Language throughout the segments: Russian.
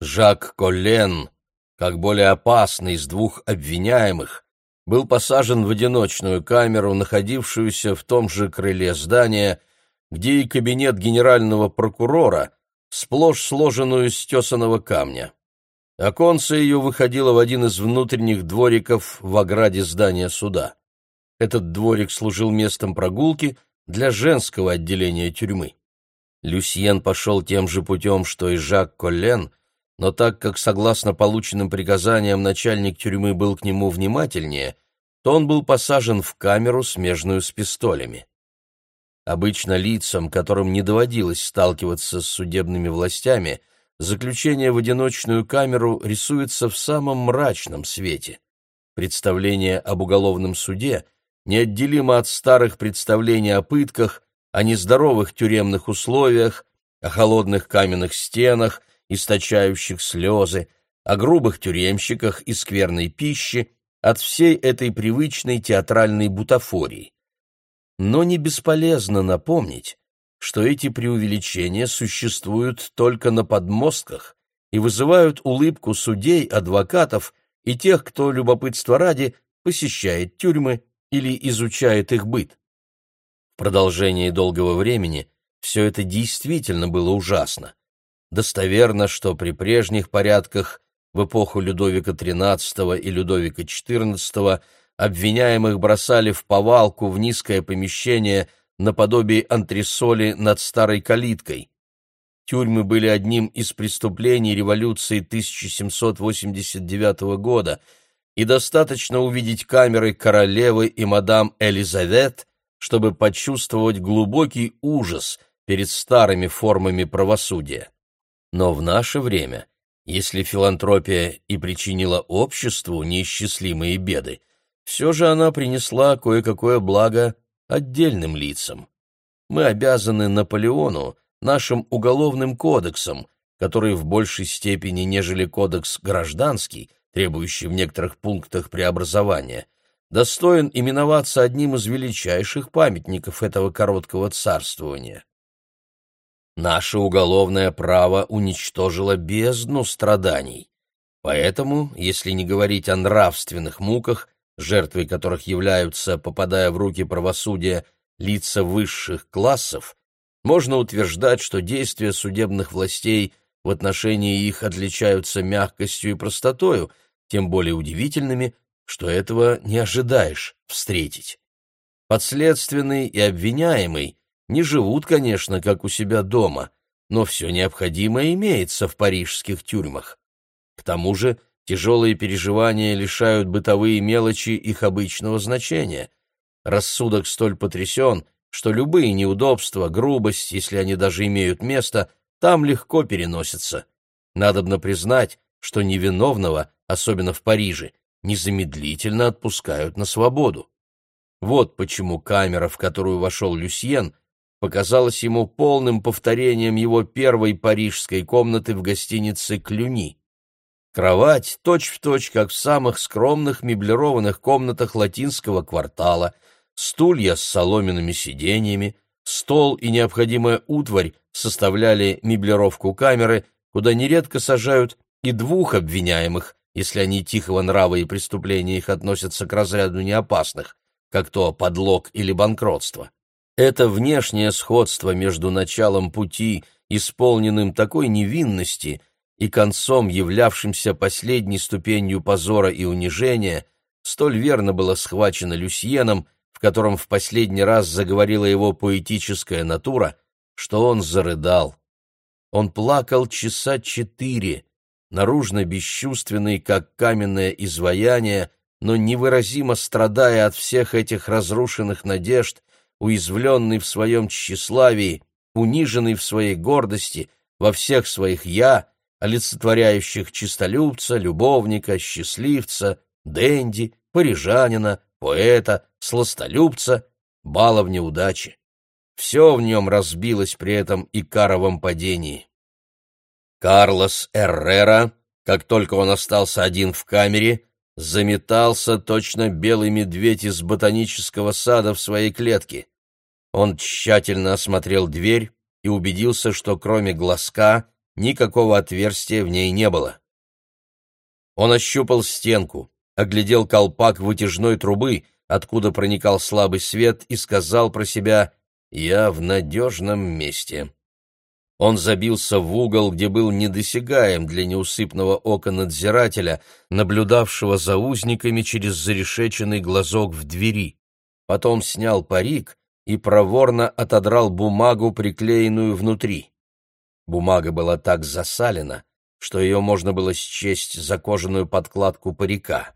Жак Коллен, как более опасный из двух обвиняемых, был посажен в одиночную камеру, находившуюся в том же крыле здания, где и кабинет генерального прокурора, сплошь сложенную из тесаного камня. Оконце ее выходило в один из внутренних двориков в ограде здания суда. Этот дворик служил местом прогулки для женского отделения тюрьмы. Люсьен пошел тем же путем, что и Жак Коллен, но так как, согласно полученным приказаниям, начальник тюрьмы был к нему внимательнее, то он был посажен в камеру, смежную с пистолями. Обычно лицам, которым не доводилось сталкиваться с судебными властями, заключение в одиночную камеру рисуется в самом мрачном свете. Представление об уголовном суде неотделимо от старых представлений о пытках, о нездоровых тюремных условиях, о холодных каменных стенах, источающих слезы, о грубых тюремщиках и скверной пище, от всей этой привычной театральной бутафории. Но не бесполезно напомнить, что эти преувеличения существуют только на подмостках и вызывают улыбку судей, адвокатов и тех, кто любопытство ради посещает тюрьмы или изучает их быт. В продолжении долгого времени все это действительно было ужасно. Достоверно, что при прежних порядках в эпоху Людовика XIII и Людовика XIV обвиняемых бросали в повалку в низкое помещение наподобие антресоли над старой калиткой. Тюрьмы были одним из преступлений революции 1789 года, и достаточно увидеть камеры королевы и мадам Элизавет, чтобы почувствовать глубокий ужас перед старыми формами правосудия. Но в наше время, если филантропия и причинила обществу неисчислимые беды, все же она принесла кое-какое благо отдельным лицам. Мы обязаны Наполеону нашим уголовным кодексом, который в большей степени, нежели кодекс гражданский, требующий в некоторых пунктах преобразования, достоин именоваться одним из величайших памятников этого короткого царствования. Наше уголовное право уничтожило бездну страданий. Поэтому, если не говорить о нравственных муках, жертвой которых являются, попадая в руки правосудия, лица высших классов, можно утверждать, что действия судебных властей в отношении их отличаются мягкостью и простотою, тем более удивительными, что этого не ожидаешь встретить. Подследственный и обвиняемый не живут, конечно, как у себя дома, но все необходимое имеется в парижских тюрьмах. К тому же тяжелые переживания лишают бытовые мелочи их обычного значения. Рассудок столь потрясен, что любые неудобства, грубость, если они даже имеют место, там легко переносятся. Надобно признать, что невиновного, особенно в Париже, незамедлительно отпускают на свободу. Вот почему камера, в которую вошел Люсьен, показалось ему полным повторением его первой парижской комнаты в гостинице «Клюни». Кровать точь-в-точь, точь, как в самых скромных меблированных комнатах латинского квартала, стулья с соломенными сиденьями, стол и необходимая утварь составляли меблировку камеры, куда нередко сажают и двух обвиняемых, если они тихого нрава и преступления их относятся к разряду неопасных, как то подлог или банкротство. Это внешнее сходство между началом пути, исполненным такой невинности, и концом, являвшимся последней ступенью позора и унижения, столь верно было схвачено Люсьеном, в котором в последний раз заговорила его поэтическая натура, что он зарыдал. Он плакал часа четыре, наружно бесчувственный, как каменное изваяние, но невыразимо страдая от всех этих разрушенных надежд, уязвленный в своем тщеславии, униженный в своей гордости, во всех своих «я», олицетворяющих чистолюбца, любовника, счастливца, денди, парижанина, поэта, сластолюбца, баловня удачи. Все в нем разбилось при этом и каровом падении. Карлос Эррера, как только он остался один в камере, заметался точно белый медведь из ботанического сада в своей клетке. Он тщательно осмотрел дверь и убедился, что кроме глазка никакого отверстия в ней не было. Он ощупал стенку, оглядел колпак вытяжной трубы, откуда проникал слабый свет, и сказал про себя «Я в надежном месте». Он забился в угол, где был недосягаем для неусыпного ока надзирателя, наблюдавшего за узниками через зарешеченный глазок в двери. Потом снял парик и проворно отодрал бумагу, приклеенную внутри. Бумага была так засалена, что ее можно было счесть за кожаную подкладку парика.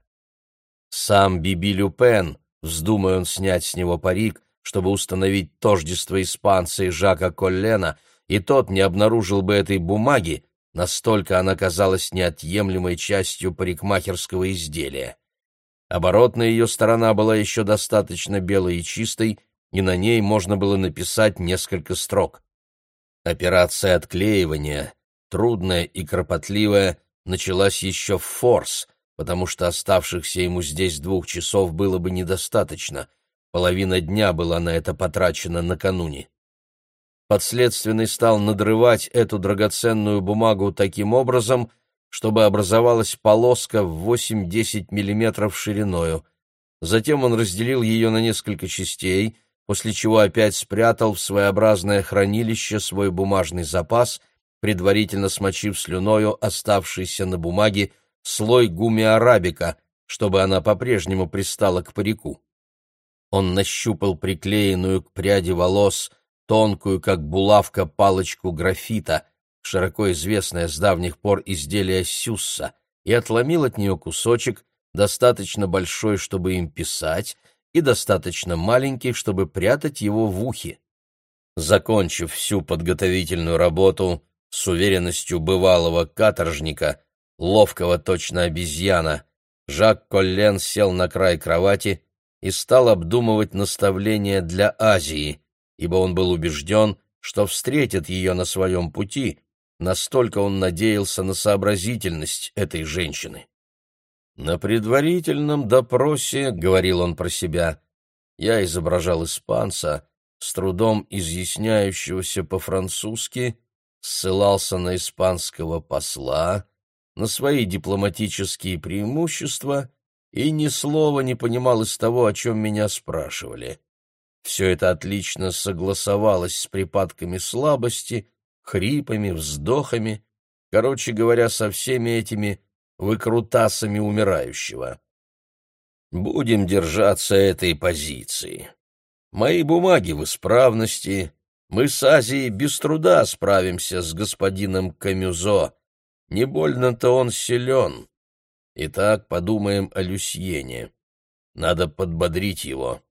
Сам Биби Люпен, вздумая он снять с него парик, чтобы установить тождество испанца и Жака Коллена — и тот не обнаружил бы этой бумаги, настолько она казалась неотъемлемой частью парикмахерского изделия. Оборотная ее сторона была еще достаточно белой и чистой, и на ней можно было написать несколько строк. Операция отклеивания, трудная и кропотливая, началась еще в форс, потому что оставшихся ему здесь двух часов было бы недостаточно. Половина дня была на это потрачена накануне. Подследственный стал надрывать эту драгоценную бумагу таким образом, чтобы образовалась полоска в 8-10 мм шириною. Затем он разделил ее на несколько частей, после чего опять спрятал в своеобразное хранилище свой бумажный запас, предварительно смочив слюною оставшийся на бумаге слой гуми-арабика, чтобы она по-прежнему пристала к парику. Он нащупал приклеенную к пряди волос — тонкую, как булавка, палочку графита, широко известное с давних пор изделие Сюсса, и отломил от нее кусочек, достаточно большой, чтобы им писать, и достаточно маленький, чтобы прятать его в ухе. Закончив всю подготовительную работу с уверенностью бывалого каторжника, ловкого точно обезьяна, Жак Коллен сел на край кровати и стал обдумывать наставления для Азии, ибо он был убежден, что встретит ее на своем пути, настолько он надеялся на сообразительность этой женщины. «На предварительном допросе, — говорил он про себя, — я изображал испанца, с трудом изъясняющегося по-французски, ссылался на испанского посла, на свои дипломатические преимущества и ни слова не понимал из того, о чем меня спрашивали. Все это отлично согласовалось с припадками слабости, хрипами, вздохами, короче говоря, со всеми этими выкрутасами умирающего. Будем держаться этой позиции. Мои бумаги в исправности, мы с Азией без труда справимся с господином Камюзо. Не больно-то он силен. Итак, подумаем о Люсьене. Надо подбодрить его.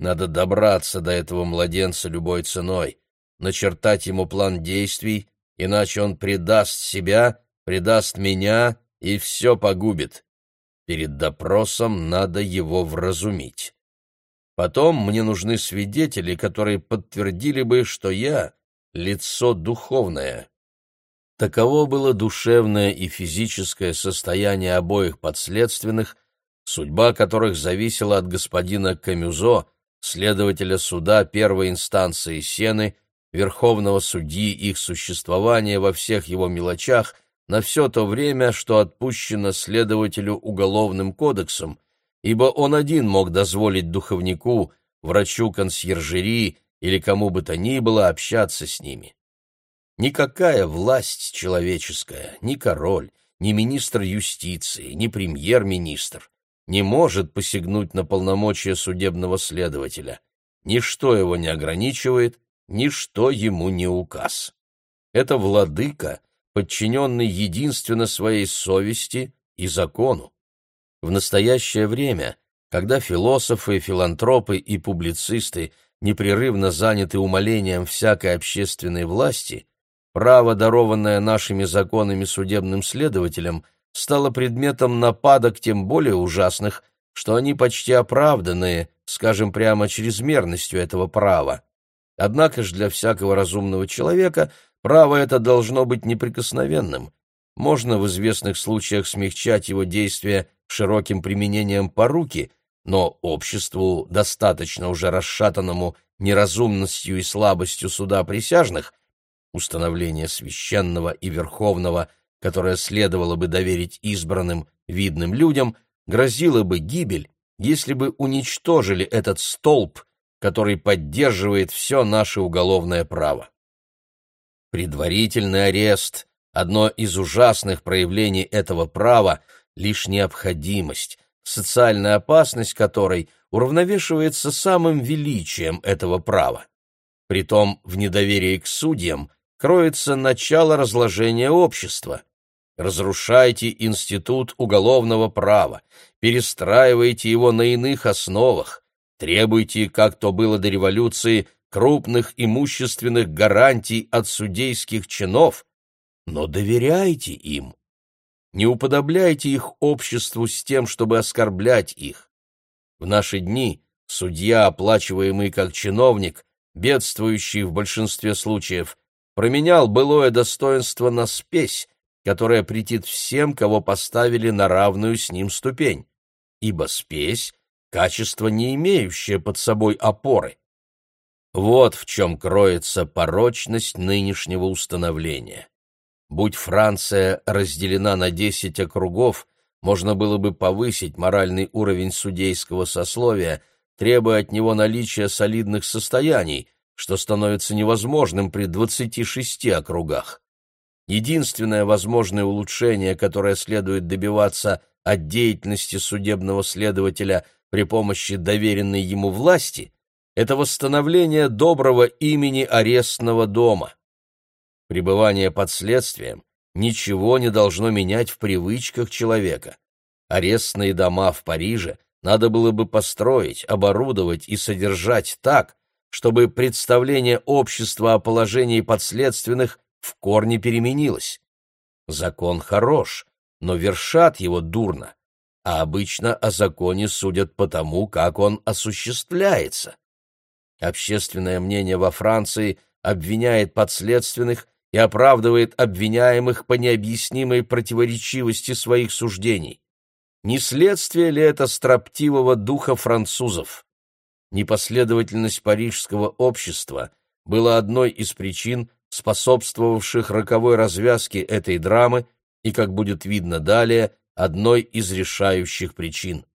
Надо добраться до этого младенца любой ценой, начертать ему план действий, иначе он предаст себя, предаст меня и все погубит. Перед допросом надо его вразумить. Потом мне нужны свидетели, которые подтвердили бы, что я — лицо духовное. Таково было душевное и физическое состояние обоих подследственных, судьба которых зависела от господина Камюзо, следователя суда первой инстанции Сены, верховного судьи их существования во всех его мелочах на все то время, что отпущено следователю уголовным кодексом, ибо он один мог дозволить духовнику, врачу консьержерии или кому бы то ни было общаться с ними. Никакая власть человеческая, ни король, ни министр юстиции, ни премьер-министр не может посягнуть на полномочия судебного следователя. Ничто его не ограничивает, ничто ему не указ. Это владыка, подчиненный единственно своей совести и закону. В настоящее время, когда философы, филантропы и публицисты непрерывно заняты умолением всякой общественной власти, право, дарованное нашими законами судебным следователям – стало предметом нападок тем более ужасных, что они почти оправданные, скажем прямо, чрезмерностью этого права. Однако же для всякого разумного человека право это должно быть неприкосновенным. Можно в известных случаях смягчать его действия широким применением поруки, но обществу, достаточно уже расшатанному неразумностью и слабостью суда присяжных, установление священного и верховного, которое следовало бы доверить избранным, видным людям, грозило бы гибель, если бы уничтожили этот столб, который поддерживает все наше уголовное право. Предварительный арест – одно из ужасных проявлений этого права, лишь необходимость, социальная опасность которой уравновешивается самым величием этого права. Притом в недоверии к судьям кроется начало разложения общества. Разрушайте институт уголовного права, перестраивайте его на иных основах, требуйте, как то было до революции, крупных имущественных гарантий от судейских чинов, но доверяйте им. Не уподобляйте их обществу с тем, чтобы оскорблять их. В наши дни судья, оплачиваемый как чиновник, бедствующий в большинстве случаев, променял былое достоинство на спесь, которая претит всем, кого поставили на равную с ним ступень, ибо спесь — качество, не имеющее под собой опоры. Вот в чем кроется порочность нынешнего установления. Будь Франция разделена на десять округов, можно было бы повысить моральный уровень судейского сословия, требуя от него наличия солидных состояний, что становится невозможным при двадцати шести округах. Единственное возможное улучшение, которое следует добиваться от деятельности судебного следователя при помощи доверенной ему власти, это восстановление доброго имени арестного дома. Пребывание под следствием ничего не должно менять в привычках человека. Арестные дома в Париже надо было бы построить, оборудовать и содержать так, чтобы представление общества о положении подследственных в корне переменилось. Закон хорош, но вершат его дурно, а обычно о законе судят по тому, как он осуществляется. Общественное мнение во Франции обвиняет подследственных и оправдывает обвиняемых по необъяснимой противоречивости своих суждений. Не следствие ли это строптивого духа французов? Непоследовательность парижского общества была одной из причин, способствовавших роковой развязке этой драмы и, как будет видно далее, одной из решающих причин.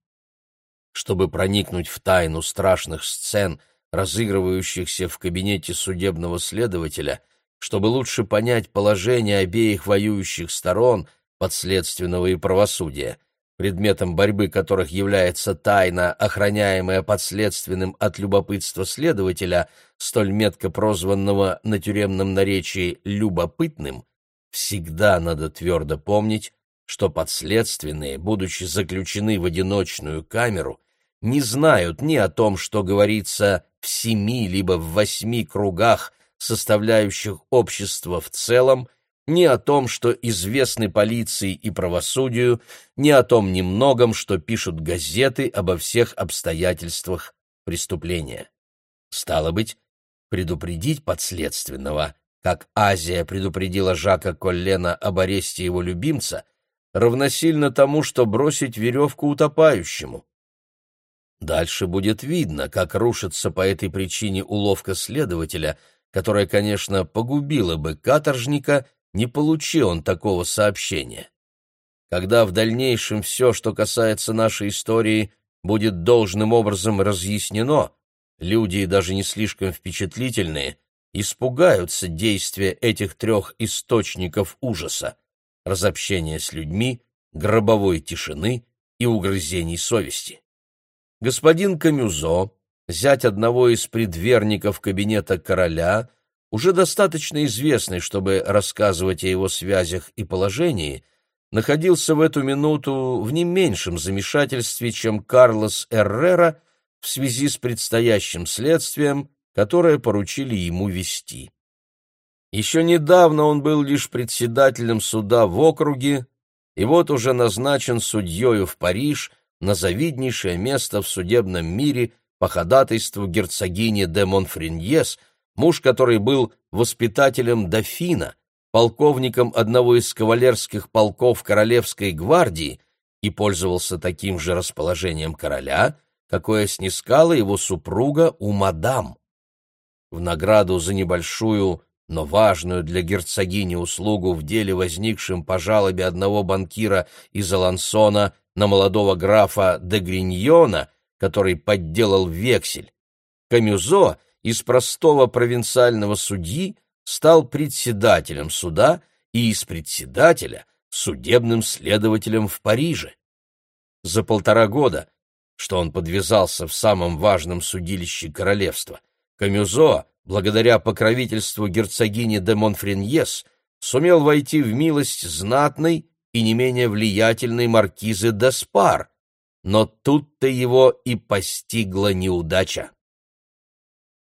Чтобы проникнуть в тайну страшных сцен, разыгрывающихся в кабинете судебного следователя, чтобы лучше понять положение обеих воюющих сторон, подследственного и правосудия, предметом борьбы которых является тайна, охраняемая подследственным от любопытства следователя, столь метко прозванного на тюремном наречии «любопытным», всегда надо твердо помнить, что подследственные, будучи заключены в одиночную камеру, не знают ни о том, что говорится в семи либо в восьми кругах, составляющих общество в целом, ни о том, что известны полиции и правосудию, ни о том немногом, что пишут газеты обо всех обстоятельствах преступления. Стало быть, предупредить подследственного, как Азия предупредила Жака Коллена об аресте его любимца, равносильно тому, что бросить веревку утопающему. Дальше будет видно, как рушится по этой причине уловка следователя, которая, конечно, погубила бы каторжника не получи он такого сообщения. Когда в дальнейшем все, что касается нашей истории, будет должным образом разъяснено, люди, даже не слишком впечатлительные, испугаются действия этих трех источников ужаса — разобщения с людьми, гробовой тишины и угрызений совести. Господин Камюзо, зять одного из предверников кабинета короля, уже достаточно известный, чтобы рассказывать о его связях и положении, находился в эту минуту в не меньшем замешательстве, чем Карлос Эррера в связи с предстоящим следствием, которое поручили ему вести. Еще недавно он был лишь председателем суда в округе, и вот уже назначен судьею в Париж на завиднейшее место в судебном мире по ходатайству герцогини де Монфреньес – муж который был воспитателем дофина, полковником одного из кавалерских полков Королевской гвардии и пользовался таким же расположением короля, какое снискала его супруга у мадам. В награду за небольшую, но важную для герцогини услугу в деле, возникшем по жалобе одного банкира из Алансона на молодого графа де Гриньона, который подделал вексель. Камюзо из простого провинциального судьи стал председателем суда и из председателя судебным следователем в Париже. За полтора года, что он подвязался в самом важном судилище королевства, Камюзо благодаря покровительству герцогини де Монфреньес, сумел войти в милость знатной и не менее влиятельной маркизы де Спар, но тут-то его и постигла неудача.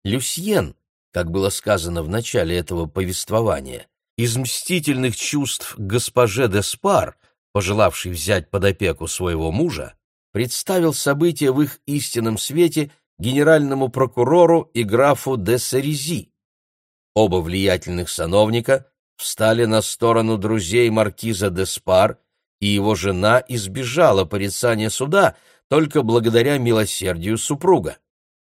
Люсьен, как было сказано в начале этого повествования, из мстительных чувств госпоже де Спар, пожелавшей взять под опеку своего мужа, представил события в их истинном свете генеральному прокурору и графу де Сарези. Оба влиятельных сановника встали на сторону друзей маркиза де Спар, и его жена избежала порицания суда только благодаря милосердию супруга.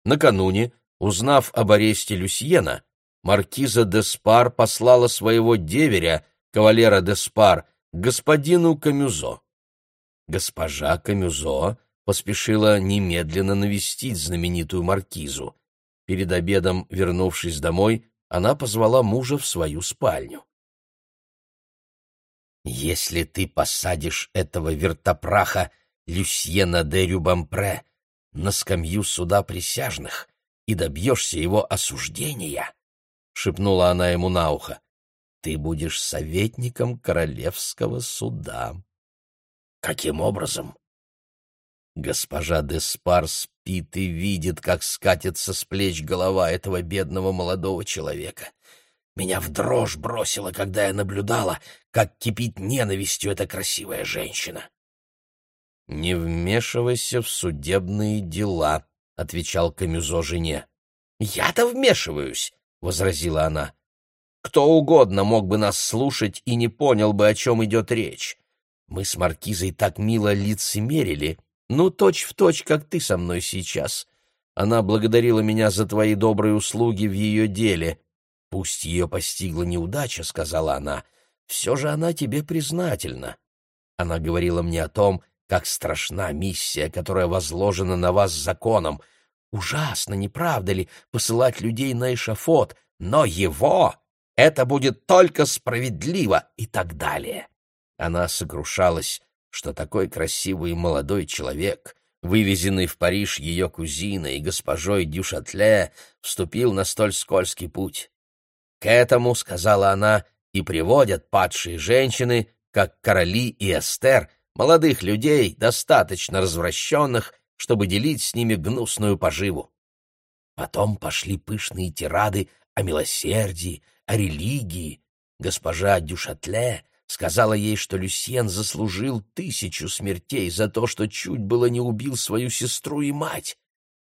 Накануне, узнав об аресте Люсьена, маркиза де Спар послала своего деверя, кавалера де Спар, господину Камюзо. Госпожа Камюзо поспешила немедленно навестить знаменитую маркизу. Перед обедом, вернувшись домой, она позвала мужа в свою спальню. «Если ты посадишь этого вертопраха Люсьена де Рюбампре на скамью суда присяжных и добьешься его осуждения, — шепнула она ему на ухо, — ты будешь советником королевского суда. Каким образом? Госпожа Деспар спит и видит, как скатится с плеч голова этого бедного молодого человека. Меня в дрожь бросило, когда я наблюдала, как кипит ненавистью эта красивая женщина. — Не вмешивайся в судебные дела, — отвечал Камюзо жене. — Я-то вмешиваюсь, — возразила она. — Кто угодно мог бы нас слушать и не понял бы, о чем идет речь. Мы с Маркизой так мило лицемерили, ну, точь-в-точь, точь, как ты со мной сейчас. Она благодарила меня за твои добрые услуги в ее деле. Пусть ее постигла неудача, — сказала она, — все же она тебе признательна. Она говорила мне о том, как страшна миссия, которая возложена на вас законом. Ужасно, не правда ли, посылать людей на эшафот, но его это будет только справедливо и так далее. Она сокрушалась что такой красивый молодой человек, вывезенный в Париж ее кузиной, госпожой Дюшатле, вступил на столь скользкий путь. К этому, сказала она, и приводят падшие женщины, как короли и Эстер, молодых людей, достаточно развращенных, чтобы делить с ними гнусную поживу. Потом пошли пышные тирады о милосердии, о религии. Госпожа Дюшатле сказала ей, что Люсьен заслужил тысячу смертей за то, что чуть было не убил свою сестру и мать.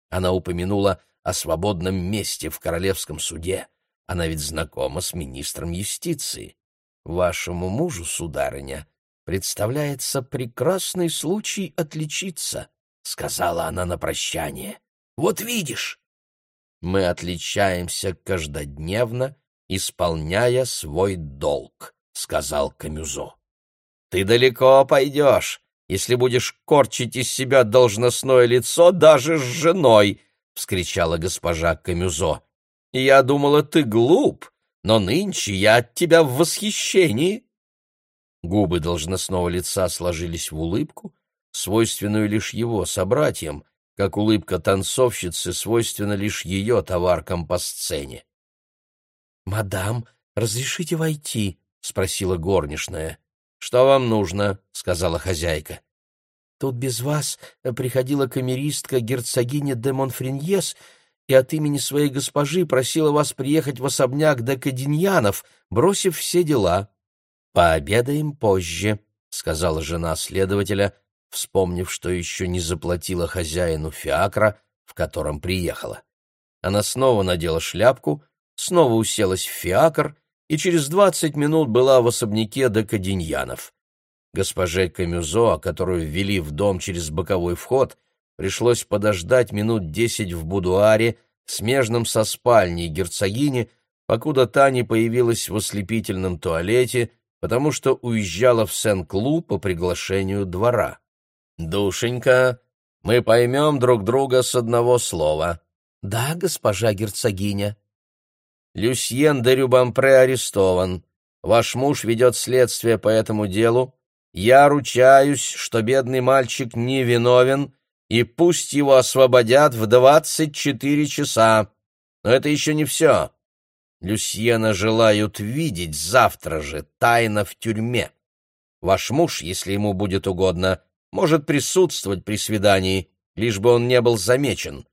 Она упомянула о свободном месте в королевском суде. Она ведь знакома с министром юстиции. Вашему мужу, сударыня, представляется прекрасный случай отличиться, — сказала она на прощание. Вот видишь, мы отличаемся каждодневно, исполняя свой долг. — сказал Камюзо. «Ты далеко пойдешь, если будешь корчить из себя должностное лицо даже с женой!» — вскричала госпожа Камюзо. «Я думала, ты глуп, но нынче я от тебя в восхищении!» Губы должностного лица сложились в улыбку, свойственную лишь его собратьям, как улыбка танцовщицы свойственна лишь ее товаркам по сцене. «Мадам, разрешите войти?» — спросила горничная. «Что вам нужно?» — сказала хозяйка. «Тут без вас приходила камеристка герцогиня де Монфреньес и от имени своей госпожи просила вас приехать в особняк де Каденьянов, бросив все дела». «Пообедаем позже», — сказала жена следователя, вспомнив, что еще не заплатила хозяину фиакра, в котором приехала. Она снова надела шляпку, снова уселась в фиакр и через двадцать минут была в особняке до Каденьянов. Госпоже Камюзо, которую ввели в дом через боковой вход, пришлось подождать минут десять в будуаре, смежном со спальней герцогини, покуда та не появилась в ослепительном туалете, потому что уезжала в Сен-Клу по приглашению двора. «Душенька, мы поймем друг друга с одного слова». «Да, госпожа герцогиня». «Люсьен де Рюбампре арестован. Ваш муж ведет следствие по этому делу. Я ручаюсь, что бедный мальчик не виновен, и пусть его освободят в двадцать четыре часа. Но это еще не все. Люсьена желают видеть завтра же, тайно в тюрьме. Ваш муж, если ему будет угодно, может присутствовать при свидании, лишь бы он не был замечен.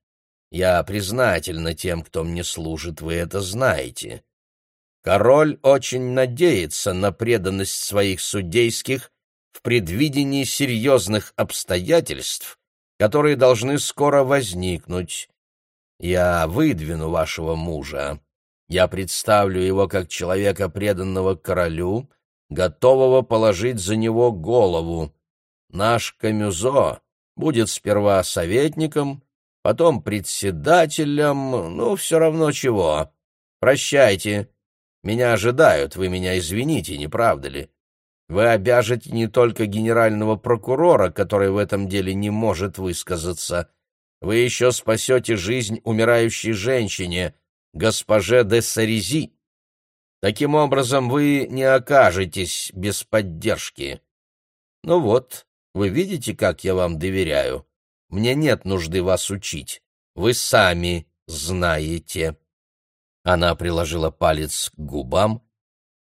Я признательна тем, кто мне служит, вы это знаете. Король очень надеется на преданность своих судейских в предвидении серьезных обстоятельств, которые должны скоро возникнуть. Я выдвину вашего мужа. Я представлю его как человека, преданного королю, готового положить за него голову. Наш Камюзо будет сперва советником, потом председателем, ну, все равно чего. Прощайте. Меня ожидают, вы меня извините, не правда ли? Вы обяжете не только генерального прокурора, который в этом деле не может высказаться. Вы еще спасете жизнь умирающей женщине, госпоже де Сарези. Таким образом, вы не окажетесь без поддержки. Ну вот, вы видите, как я вам доверяю. Мне нет нужды вас учить. Вы сами знаете. Она приложила палец к губам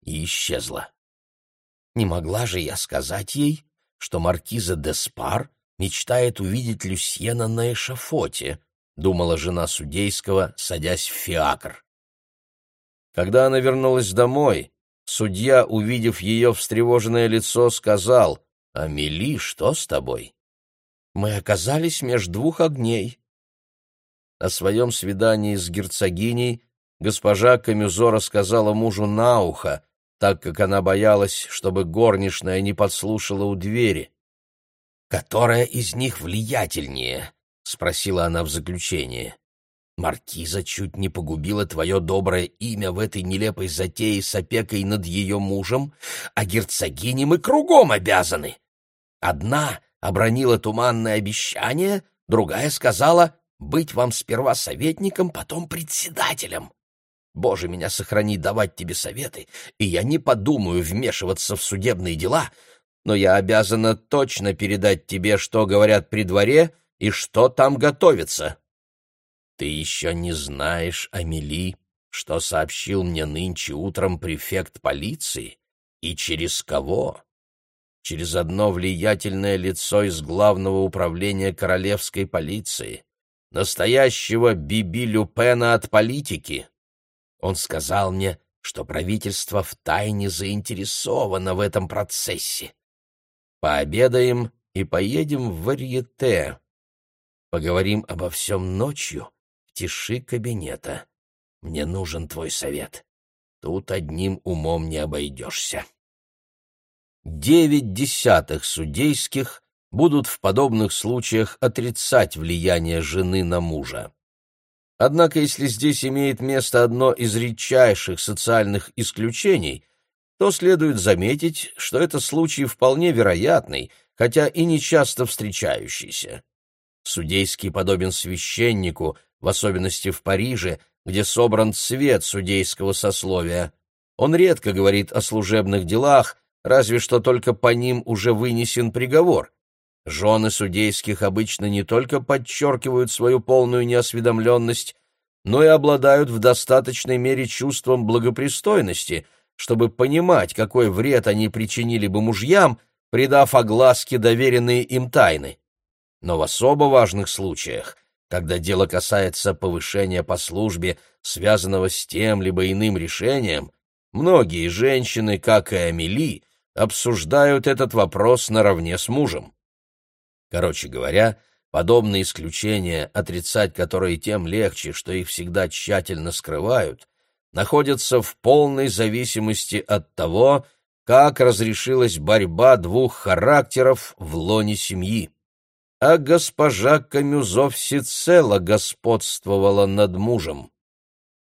и исчезла. Не могла же я сказать ей, что маркиза де Спар мечтает увидеть Люсьена на эшафоте, — думала жена судейского, садясь в фиакр. Когда она вернулась домой, судья, увидев ее встревоженное лицо, сказал, «Амели, что с тобой?» «Мы оказались между двух огней». О своем свидании с герцогиней госпожа Камюзо рассказала мужу на ухо, так как она боялась, чтобы горничная не подслушала у двери. «Которая из них влиятельнее?» — спросила она в заключение. «Маркиза чуть не погубила твое доброе имя в этой нелепой затее с опекой над ее мужем, а герцогине мы кругом обязаны. Одна обронила туманное обещание, другая сказала быть вам сперва советником, потом председателем. Боже, меня сохрани давать тебе советы, и я не подумаю вмешиваться в судебные дела, но я обязана точно передать тебе, что говорят при дворе — и что там готовится. Ты еще не знаешь, Амели, что сообщил мне нынче утром префект полиции и через кого? Через одно влиятельное лицо из главного управления королевской полиции, настоящего Биби Люпена от политики. Он сказал мне, что правительство втайне заинтересовано в этом процессе. Пообедаем и поедем в Варьете, Поговорим обо всем ночью в тиши кабинета. Мне нужен твой совет. Тут одним умом не обойдешься. Девять десятых судейских будут в подобных случаях отрицать влияние жены на мужа. Однако, если здесь имеет место одно из редчайших социальных исключений, то следует заметить, что это случай вполне вероятный, хотя и нечасто встречающийся. Судейский подобен священнику, в особенности в Париже, где собран цвет судейского сословия. Он редко говорит о служебных делах, разве что только по ним уже вынесен приговор. Жены судейских обычно не только подчеркивают свою полную неосведомленность, но и обладают в достаточной мере чувством благопристойности, чтобы понимать, какой вред они причинили бы мужьям, придав огласке доверенные им тайны но в особо важных случаях, когда дело касается повышения по службе, связанного с тем либо иным решением, многие женщины, как и Амели, обсуждают этот вопрос наравне с мужем. Короче говоря, подобные исключения, отрицать которые тем легче, что их всегда тщательно скрывают, находятся в полной зависимости от того, как разрешилась борьба двух характеров в лоне семьи а госпожа Камюзо всецело господствовала над мужем.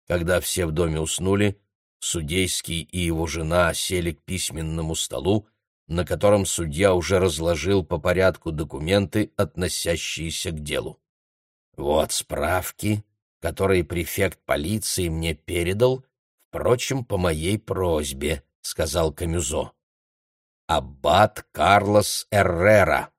Когда все в доме уснули, Судейский и его жена сели к письменному столу, на котором судья уже разложил по порядку документы, относящиеся к делу. «Вот справки, которые префект полиции мне передал, впрочем, по моей просьбе», — сказал Камюзо. «Аббат Карлос Эррера.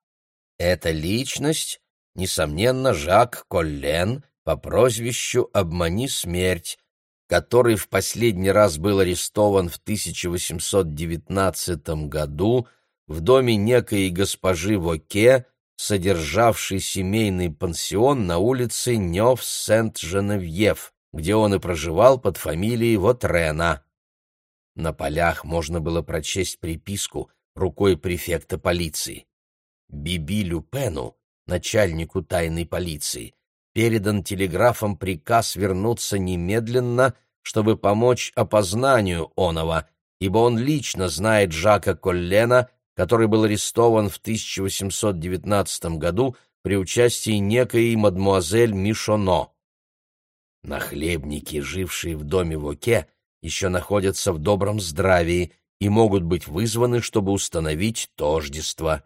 Эта личность, несомненно, Жак Коллен по прозвищу «Обмани смерть», который в последний раз был арестован в 1819 году в доме некой госпожи Воке, содержавшей семейный пансион на улице Нев-Сент-Женевьев, где он и проживал под фамилией Вотрена. На полях можно было прочесть приписку рукой префекта полиции. Биби Люпену, начальнику тайной полиции, передан телеграфом приказ вернуться немедленно, чтобы помочь опознанию оного, ибо он лично знает Жака Коллена, который был арестован в 1819 году при участии некой мадмуазель Мишоно. Нахлебники, жившие в доме Воке, еще находятся в добром здравии и могут быть вызваны, чтобы установить тождество.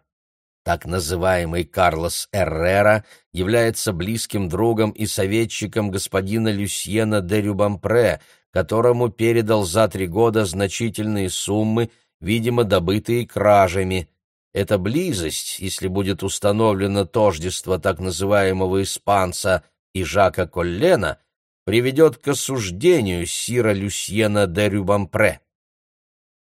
Так называемый Карлос Эррера является близким другом и советчиком господина Люсьена де Рюбампре, которому передал за три года значительные суммы, видимо, добытые кражами. Эта близость, если будет установлено тождество так называемого испанца и Жака Коллена, приведет к осуждению сира Люсьена де Рюбампре.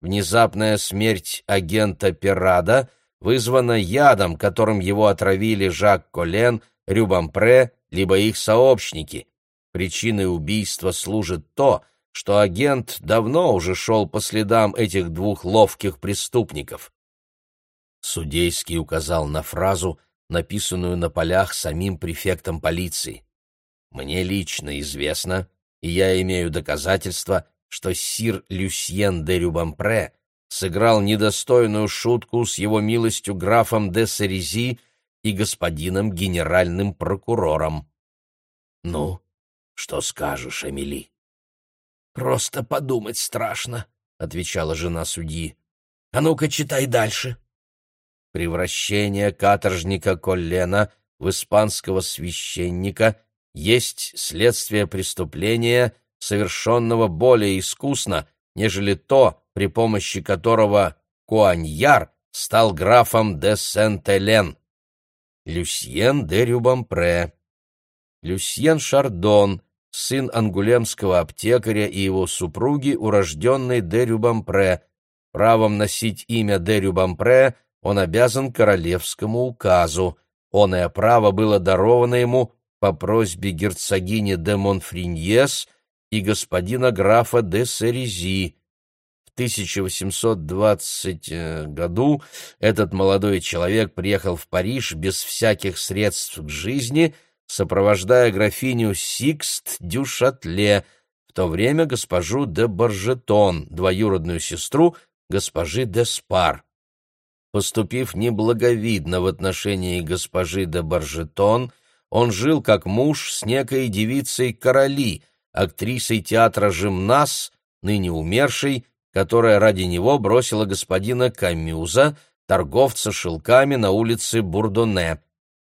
Внезапная смерть агента Пирада — вызвано ядом, которым его отравили Жак Колен, Рюбампре, либо их сообщники. Причиной убийства служит то, что агент давно уже шел по следам этих двух ловких преступников. Судейский указал на фразу, написанную на полях самим префектом полиции. «Мне лично известно, и я имею доказательства, что сир Люсьен де Рюбампре сыграл недостойную шутку с его милостью графом де Сарези и господином генеральным прокурором. — Ну, что скажешь, Эмили? — Просто подумать страшно, — отвечала жена судьи. — А ну-ка, читай дальше. Превращение каторжника Коллена в испанского священника есть следствие преступления, совершенного более искусно, нежели то, при помощи которого Куаньяр стал графом де Сент-Элен. Люсьен де Рюбампре. Люсьен Шардон, сын ангулемского аптекаря и его супруги, урожденный де Рюбампре. Правом носить имя де Рюбампре он обязан королевскому указу. Оное право было даровано ему по просьбе герцогини де Монфриньес и господина графа де Серези. 1820 э, году этот молодой человек приехал в Париж без всяких средств к жизни, сопровождая графиню Сикст дю Шатле, в то время госпожу де Баржетон, двоюродную сестру госпожи д'Эспар. Поступив неблаговидно в отношении госпожи де Баржетон, он жил как муж с некой девицей Корали, актрисой театра «Жимнас», ныне умершей, которая ради него бросила господина Камюза, торговца шелками на улице Бурдоне.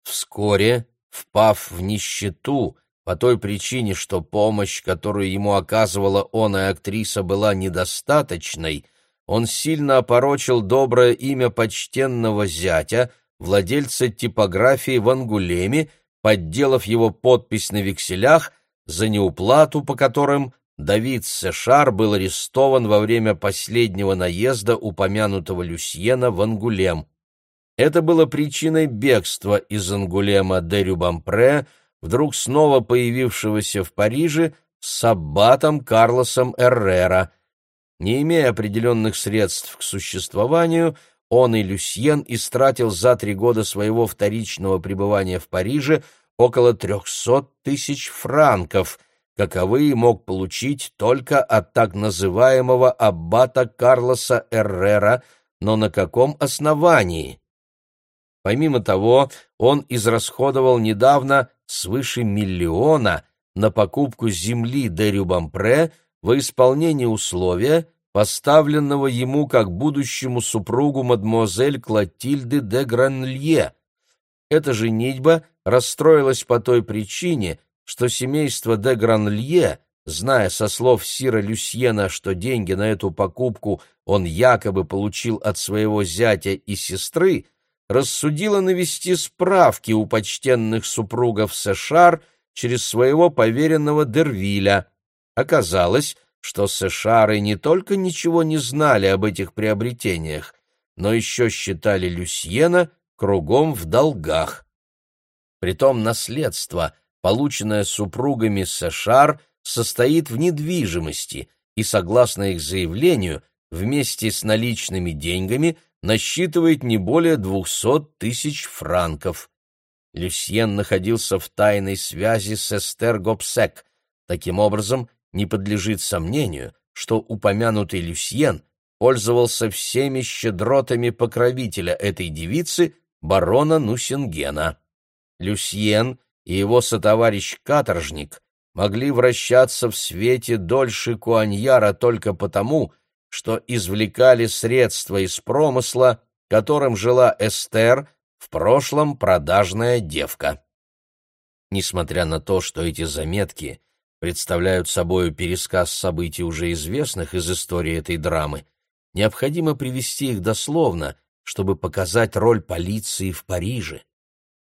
Вскоре, впав в нищету, по той причине, что помощь, которую ему оказывала он и актриса, была недостаточной, он сильно опорочил доброе имя почтенного зятя, владельца типографии в Ангулеме, подделав его подпись на векселях за неуплату, по которым Давид Сешар был арестован во время последнего наезда упомянутого Люсьена в Ангулем. Это было причиной бегства из Ангулема де Рюбампре, вдруг снова появившегося в Париже с аббатом Карлосом Эррера. Не имея определенных средств к существованию, он и Люсьен истратил за три года своего вторичного пребывания в Париже около трехсот тысяч франков — каковые мог получить только от так называемого аббата Карлоса Эррера, но на каком основании? Помимо того, он израсходовал недавно свыше миллиона на покупку земли де Рюбампре во исполнение условия, поставленного ему как будущему супругу мадемуазель Клотильды де Гранлье. Эта женитьба расстроилась по той причине, что семейство де Гранлье, зная со слов Сира Люсьена, что деньги на эту покупку он якобы получил от своего зятя и сестры, рассудило навести справки у почтенных супругов Сэшар через своего поверенного Дервиля. Оказалось, что Сэшары не только ничего не знали об этих приобретениях, но еще считали Люсьена кругом в долгах. Притом наследство, полученное супругами Сэшар, состоит в недвижимости и, согласно их заявлению, вместе с наличными деньгами насчитывает не более двухсот тысяч франков. Люсьен находился в тайной связи с Эстер Гобсек. Таким образом, не подлежит сомнению, что упомянутый Люсьен пользовался всеми щедротами покровителя этой девицы, барона Нусингена. Люсьен и его сотоварищ-каторжник могли вращаться в свете дольше Куаньяра только потому, что извлекали средства из промысла, которым жила Эстер, в прошлом продажная девка. Несмотря на то, что эти заметки представляют собою пересказ событий уже известных из истории этой драмы, необходимо привести их дословно, чтобы показать роль полиции в Париже.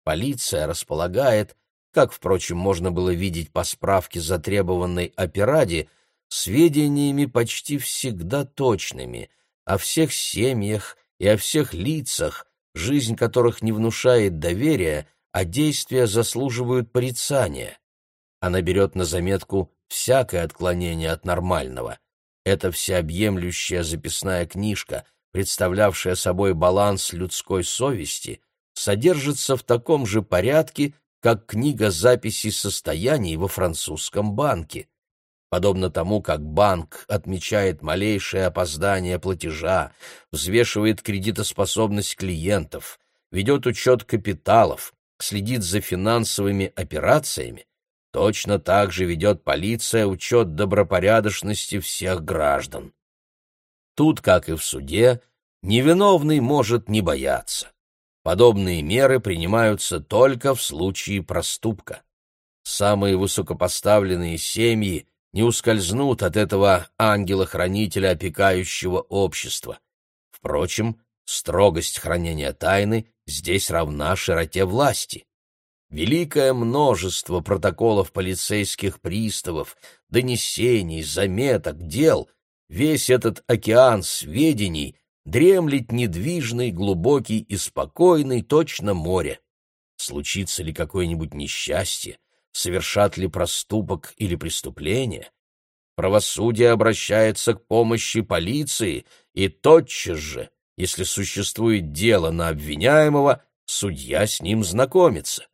Полиция располагает, как, впрочем, можно было видеть по справке, затребованной о пираде, сведениями почти всегда точными о всех семьях и о всех лицах, жизнь которых не внушает доверия, а действия заслуживают порицания. Она берет на заметку всякое отклонение от нормального. Это всеобъемлющая записная книжка, представлявшая собой баланс людской совести, содержится в таком же порядке, как книга записей состояний во французском банке. Подобно тому, как банк отмечает малейшее опоздание платежа, взвешивает кредитоспособность клиентов, ведет учет капиталов, следит за финансовыми операциями, Точно так же ведет полиция учет добропорядочности всех граждан. Тут, как и в суде, невиновный может не бояться. Подобные меры принимаются только в случае проступка. Самые высокопоставленные семьи не ускользнут от этого ангела-хранителя опекающего общества. Впрочем, строгость хранения тайны здесь равна широте власти. Великое множество протоколов полицейских приставов, донесений, заметок, дел, весь этот океан сведений дремлет недвижный, глубокий и спокойный, точно море. Случится ли какое-нибудь несчастье, совершат ли проступок или преступление, правосудие обращается к помощи полиции, и тотчас же, если существует дело на обвиняемого, судья с ним знакомится.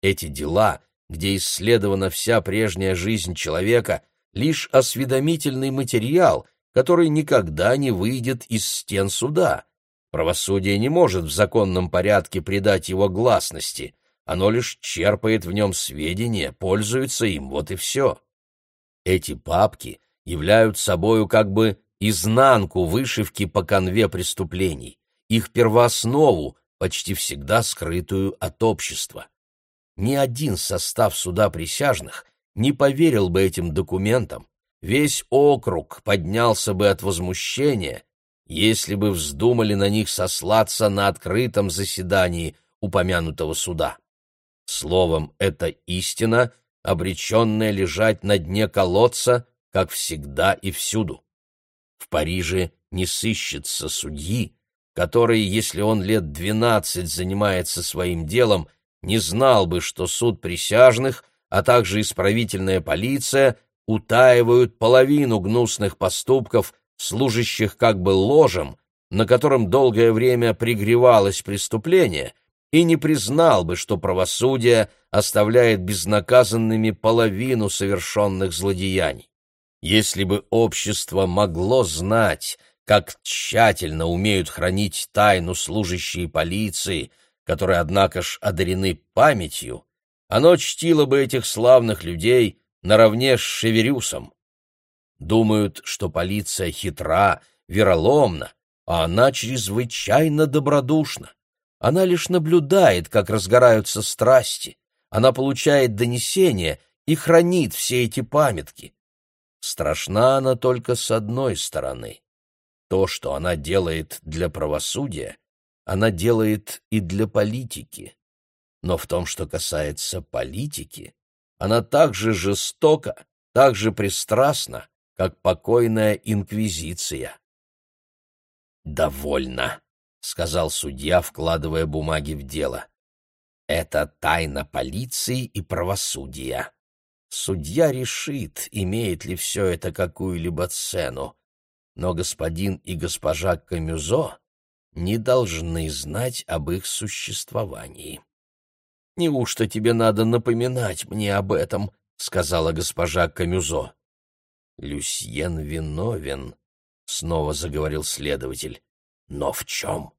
Эти дела, где исследована вся прежняя жизнь человека, лишь осведомительный материал, который никогда не выйдет из стен суда. Правосудие не может в законном порядке придать его гласности, оно лишь черпает в нем сведения, пользуется им, вот и все. Эти папки являют собою как бы изнанку вышивки по конве преступлений, их первооснову, почти всегда скрытую от общества ни один состав суда присяжных не поверил бы этим документам, весь округ поднялся бы от возмущения, если бы вздумали на них сослаться на открытом заседании упомянутого суда. Словом, это истина, обреченная лежать на дне колодца, как всегда и всюду. В Париже не сыщется судьи, который, если он лет двенадцать занимается своим делом, не знал бы, что суд присяжных, а также исправительная полиция утаивают половину гнусных поступков, служащих как бы ложем, на котором долгое время пригревалось преступление, и не признал бы, что правосудие оставляет безнаказанными половину совершенных злодеяний. Если бы общество могло знать, как тщательно умеют хранить тайну служащие полиции, которые, однако ж, одарены памятью, оно чтило бы этих славных людей наравне с Шеверюсом. думают, что полиция хитра, вероломна, а она чрезвычайно добродушна. Она лишь наблюдает, как разгораются страсти. Она получает донесения и хранит все эти памятки. Страшна она только с одной стороны. То, что она делает для правосудия, она делает и для политики. Но в том, что касается политики, она так же жестока, так же пристрастна, как покойная инквизиция. «Довольно», — сказал судья, вкладывая бумаги в дело. «Это тайна полиции и правосудия. Судья решит, имеет ли все это какую-либо цену, но господин и госпожа Камюзо не должны знать об их существовании. «Неужто тебе надо напоминать мне об этом?» — сказала госпожа Камюзо. «Люсьен виновен», — снова заговорил следователь. «Но в чем?»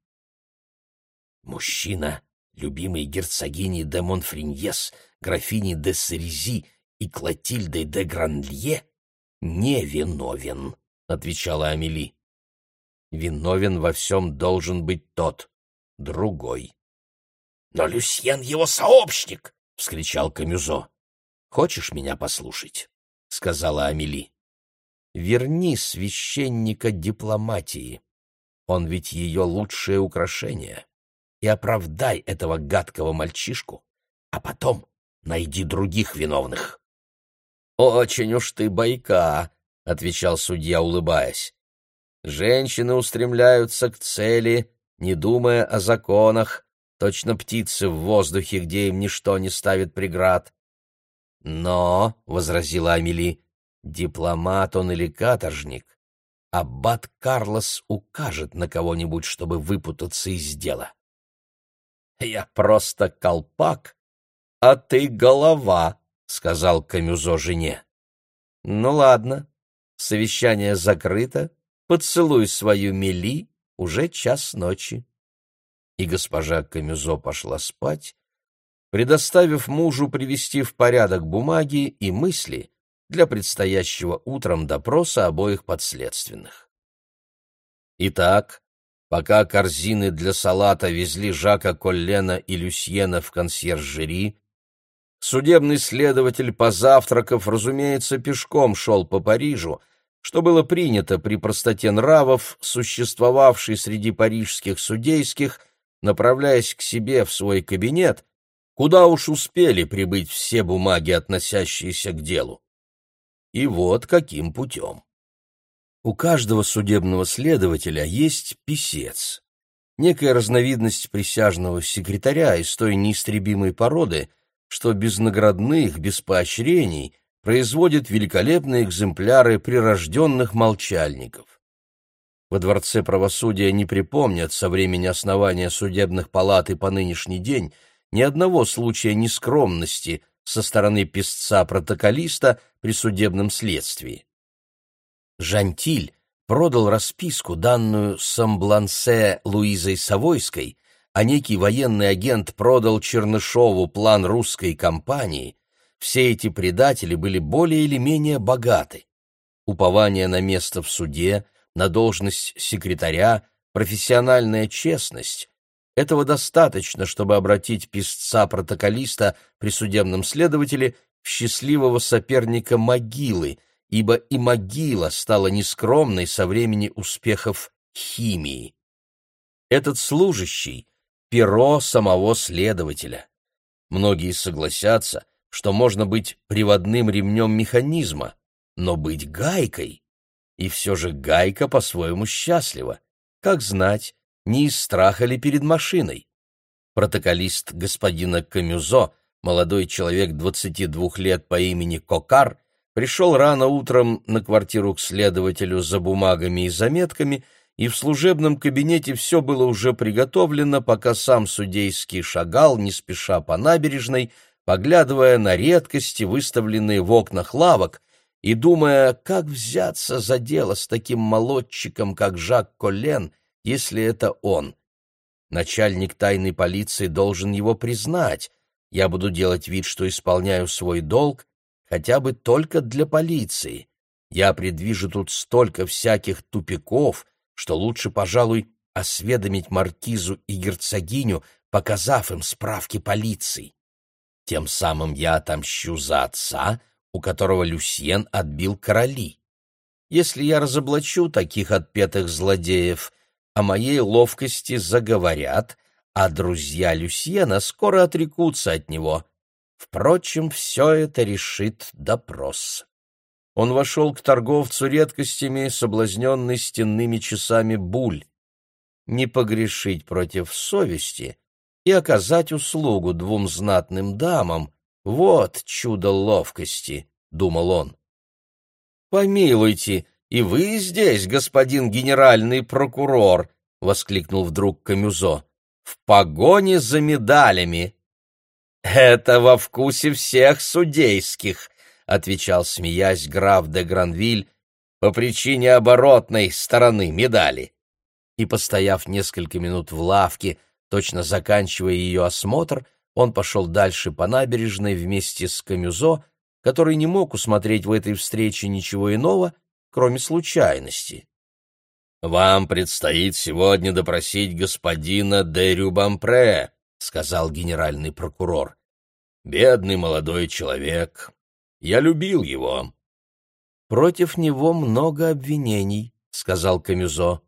«Мужчина, любимый герцогини де Монфриньес, графини де Сарези и Клотильды де Гранлье, не виновен», — отвечала Амели. «Виновен во всем должен быть тот, другой». «Но Люсьен его сообщник!» — вскричал Камюзо. «Хочешь меня послушать?» — сказала Амели. «Верни священника дипломатии. Он ведь ее лучшее украшение. И оправдай этого гадкого мальчишку, а потом найди других виновных». «Очень уж ты бойка», — отвечал судья, улыбаясь. «Женщины устремляются к цели, не думая о законах, точно птицы в воздухе, где им ничто не ставит преград. Но, — возразила Амели, — дипломат он или каторжник, аббат Карлос укажет на кого-нибудь, чтобы выпутаться из дела. «Я просто колпак, а ты голова», — сказал Камюзо жене. «Ну ладно, совещание закрыто, поцелуй свою Мели, уже час ночи» и госпожа Камюзо пошла спать, предоставив мужу привести в порядок бумаги и мысли для предстоящего утром допроса обоих подследственных. Итак, пока корзины для салата везли Жака Коллена и Люсьена в консьержери, судебный следователь, позавтракав, разумеется, пешком шел по Парижу, что было принято при простоте нравов, существовавшей среди парижских судейских направляясь к себе в свой кабинет, куда уж успели прибыть все бумаги, относящиеся к делу. И вот каким путем. У каждого судебного следователя есть писец, некая разновидность присяжного секретаря из той неистребимой породы, что без наградных, без поощрений производит великолепные экземпляры прирожденных молчальников. Во Дворце правосудия не припомнят со времени основания судебных палат и по нынешний день ни одного случая нескромности со стороны писца-протоколиста при судебном следствии. Жантиль продал расписку, данную Самблансе Луизой Савойской, а некий военный агент продал Чернышову план русской кампании, все эти предатели были более или менее богаты. Упование на место в суде – на должность секретаря, профессиональная честность. Этого достаточно, чтобы обратить писца-протоколиста при судебном следователе в счастливого соперника могилы, ибо и могила стала нескромной со времени успехов химии. Этот служащий — перо самого следователя. Многие согласятся, что можно быть приводным ремнем механизма, но быть гайкой и все же Гайка по-своему счастлива. Как знать, не из страха ли перед машиной? Протоколист господина Камюзо, молодой человек 22 лет по имени Кокар, пришел рано утром на квартиру к следователю за бумагами и заметками, и в служебном кабинете все было уже приготовлено, пока сам судейский шагал, не спеша по набережной, поглядывая на редкости, выставленные в окнах лавок, и думая, как взяться за дело с таким молодчиком, как Жак Коллен, если это он. Начальник тайной полиции должен его признать. Я буду делать вид, что исполняю свой долг, хотя бы только для полиции. Я предвижу тут столько всяких тупиков, что лучше, пожалуй, осведомить маркизу и герцогиню, показав им справки полиции. Тем самым я отомщу за отца, у которого Люсьен отбил короли. Если я разоблачу таких отпетых злодеев, о моей ловкости заговорят, а друзья Люсьена скоро отрекутся от него. Впрочем, все это решит допрос. Он вошел к торговцу редкостями, соблазненный стенными часами буль. Не погрешить против совести и оказать услугу двум знатным дамам — вот чудо ловкости, — думал он. «Помилуйте, и вы здесь, господин генеральный прокурор!» — воскликнул вдруг Камюзо. «В погоне за медалями!» «Это во вкусе всех судейских!» — отвечал, смеясь, граф де Гранвиль, по причине оборотной стороны медали. И, постояв несколько минут в лавке, точно заканчивая ее осмотр, он пошел дальше по набережной вместе с Камюзо, который не мог усмотреть в этой встрече ничего иного, кроме случайности. «Вам предстоит сегодня допросить господина де Рюбампре», — сказал генеральный прокурор. «Бедный молодой человек. Я любил его». «Против него много обвинений», — сказал Камюзо.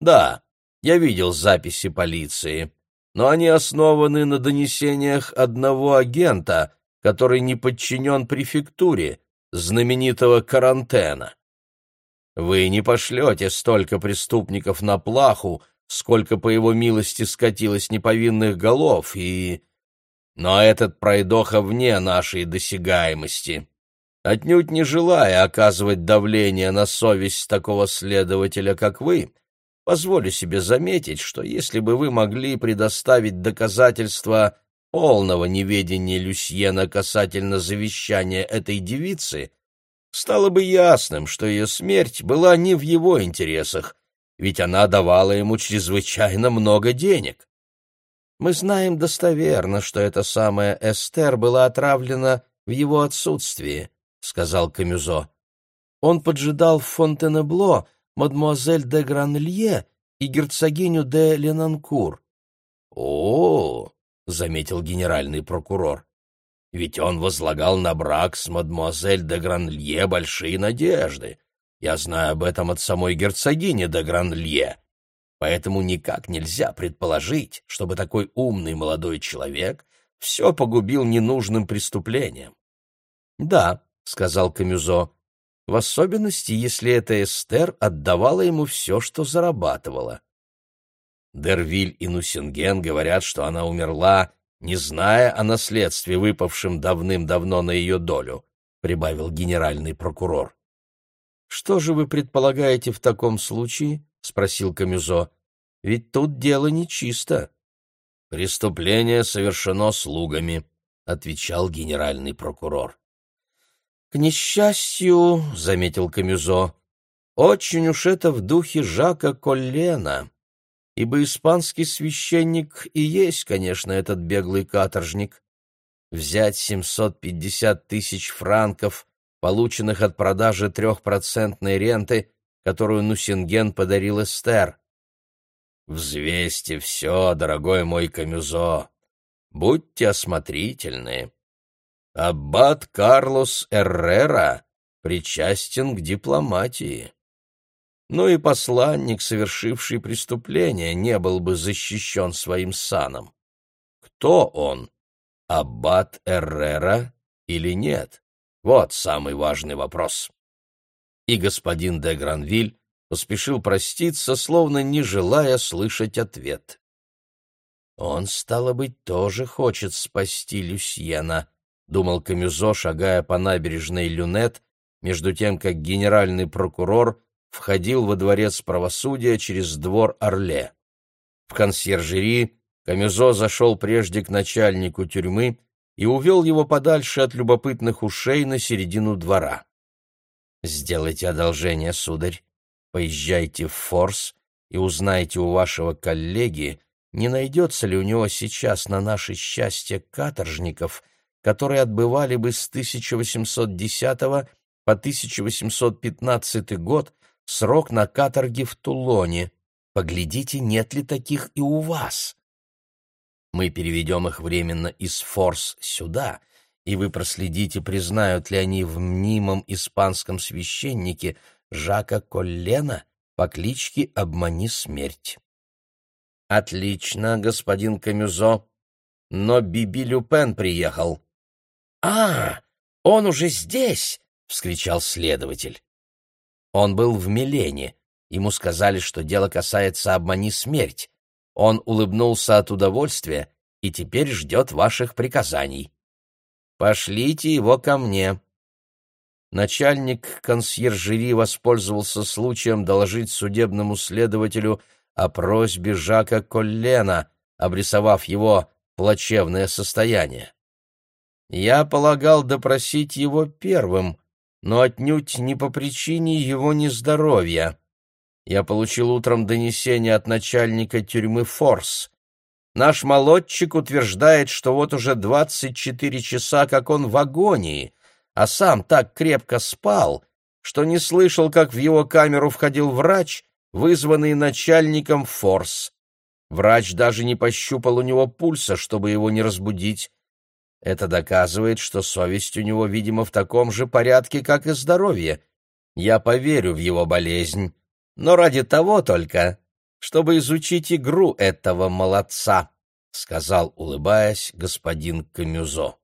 «Да, я видел записи полиции, но они основаны на донесениях одного агента, который не подчинен префектуре, знаменитого Карантена. Вы не пошлете столько преступников на плаху, сколько, по его милости, скатилось неповинных голов, и... Но этот пройдоха вне нашей досягаемости. Отнюдь не желая оказывать давление на совесть такого следователя, как вы, позволю себе заметить, что если бы вы могли предоставить доказательства полного неведения Люсьена касательно завещания этой девицы, стало бы ясным, что ее смерть была не в его интересах, ведь она давала ему чрезвычайно много денег. Мы знаем достоверно, что эта самая Эстер была отравлена в его отсутствии, — сказал Камюзо. Он поджидал в Фонтенебло мадемуазель де Гранлье и герцогиню де Ленанкур. — О, — заметил генеральный прокурор. «Ведь он возлагал на брак с мадемуазель де Гранлье большие надежды. Я знаю об этом от самой герцогини де Гранлье. Поэтому никак нельзя предположить, чтобы такой умный молодой человек все погубил ненужным преступлением». «Да», — сказал Камюзо, — «в особенности, если эта Эстер отдавала ему все, что зарабатывала». Дервиль и Нусинген говорят, что она умерла, не зная о наследстве, выпавшем давным-давно на ее долю, — прибавил генеральный прокурор. — Что же вы предполагаете в таком случае? — спросил Камюзо. — Ведь тут дело нечисто. — Преступление совершено слугами, — отвечал генеральный прокурор. — К несчастью, — заметил Камюзо, — очень уж это в духе Жака Коллена ибо испанский священник и есть, конечно, этот беглый каторжник. Взять 750 тысяч франков, полученных от продажи трехпроцентной ренты, которую Нусинген подарил Эстер. Взвесьте все, дорогой мой Камюзо. Будьте осмотрительны. Аббат Карлос Эррера причастен к дипломатии но и посланник, совершивший преступление, не был бы защищен своим саном. Кто он? Аббат Эррера или нет? Вот самый важный вопрос. И господин де Гранвиль поспешил проститься, словно не желая слышать ответ. «Он, стало быть, тоже хочет спасти Люсьена», — думал Камюзо, шагая по набережной Люнет, между тем, как генеральный прокурор входил во дворец правосудия через двор Орле. В консьержери Камюзо зашел прежде к начальнику тюрьмы и увел его подальше от любопытных ушей на середину двора. «Сделайте одолжение, сударь, поезжайте в Форс и узнайте у вашего коллеги, не найдется ли у него сейчас на наше счастье каторжников, которые отбывали бы с 1810 по 1815 год срок на каторге в Тулоне. Поглядите, нет ли таких и у вас. Мы переведем их временно из Форс сюда, и вы проследите, признают ли они в мнимом испанском священнике Жака Коллена по кличке Обмани Смерть. Отлично, господин Камюзо, но Биби Люпен приехал. А, он уже здесь! — вскричал следователь. Он был в Милене. Ему сказали, что дело касается «Обмани смерть». Он улыбнулся от удовольствия и теперь ждет ваших приказаний. Пошлите его ко мне. Начальник консьержери воспользовался случаем доложить судебному следователю о просьбе Жака Коллена, обрисовав его плачевное состояние. Я полагал допросить его первым, но отнюдь не по причине его нездоровья. Я получил утром донесение от начальника тюрьмы Форс. Наш молодчик утверждает, что вот уже двадцать четыре часа, как он в агонии, а сам так крепко спал, что не слышал, как в его камеру входил врач, вызванный начальником Форс. Врач даже не пощупал у него пульса, чтобы его не разбудить, это доказывает, что совесть у него, видимо, в таком же порядке, как и здоровье. Я поверю в его болезнь, но ради того только, чтобы изучить игру этого молодца, — сказал, улыбаясь, господин Камюзо.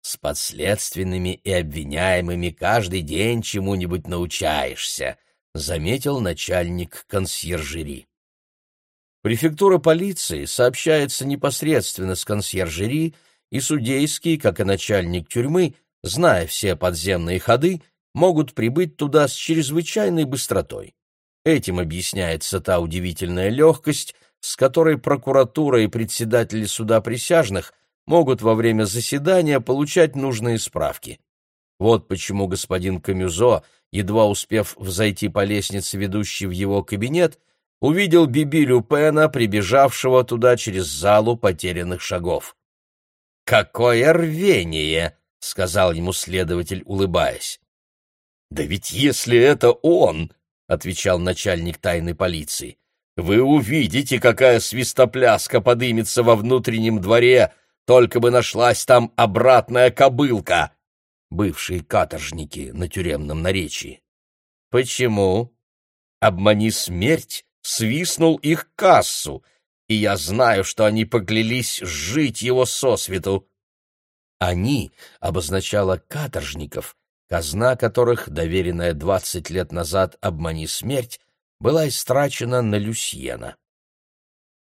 С подследственными и обвиняемыми каждый день чему-нибудь научаешься, — заметил начальник консьержери. Префектура полиции сообщается непосредственно с консьержери, и судейский, как и начальник тюрьмы, зная все подземные ходы, могут прибыть туда с чрезвычайной быстротой. Этим объясняется та удивительная легкость, с которой прокуратура и председатели суда присяжных могут во время заседания получать нужные справки. Вот почему господин Камюзо, едва успев взойти по лестнице, ведущей в его кабинет, увидел Биби Люпена, прибежавшего туда через залу потерянных шагов. «Какое рвение!» — сказал ему следователь, улыбаясь. «Да ведь если это он!» — отвечал начальник тайной полиции. «Вы увидите, какая свистопляска подымется во внутреннем дворе, только бы нашлась там обратная кобылка!» Бывшие каторжники на тюремном наречии. «Почему?» «Обмани смерть!» свистнул их кассу, и я знаю, что они поклялись жить его сосвету. Они обозначало каторжников, казна которых, доверенная двадцать лет назад обмани смерть, была истрачена на Люсьена.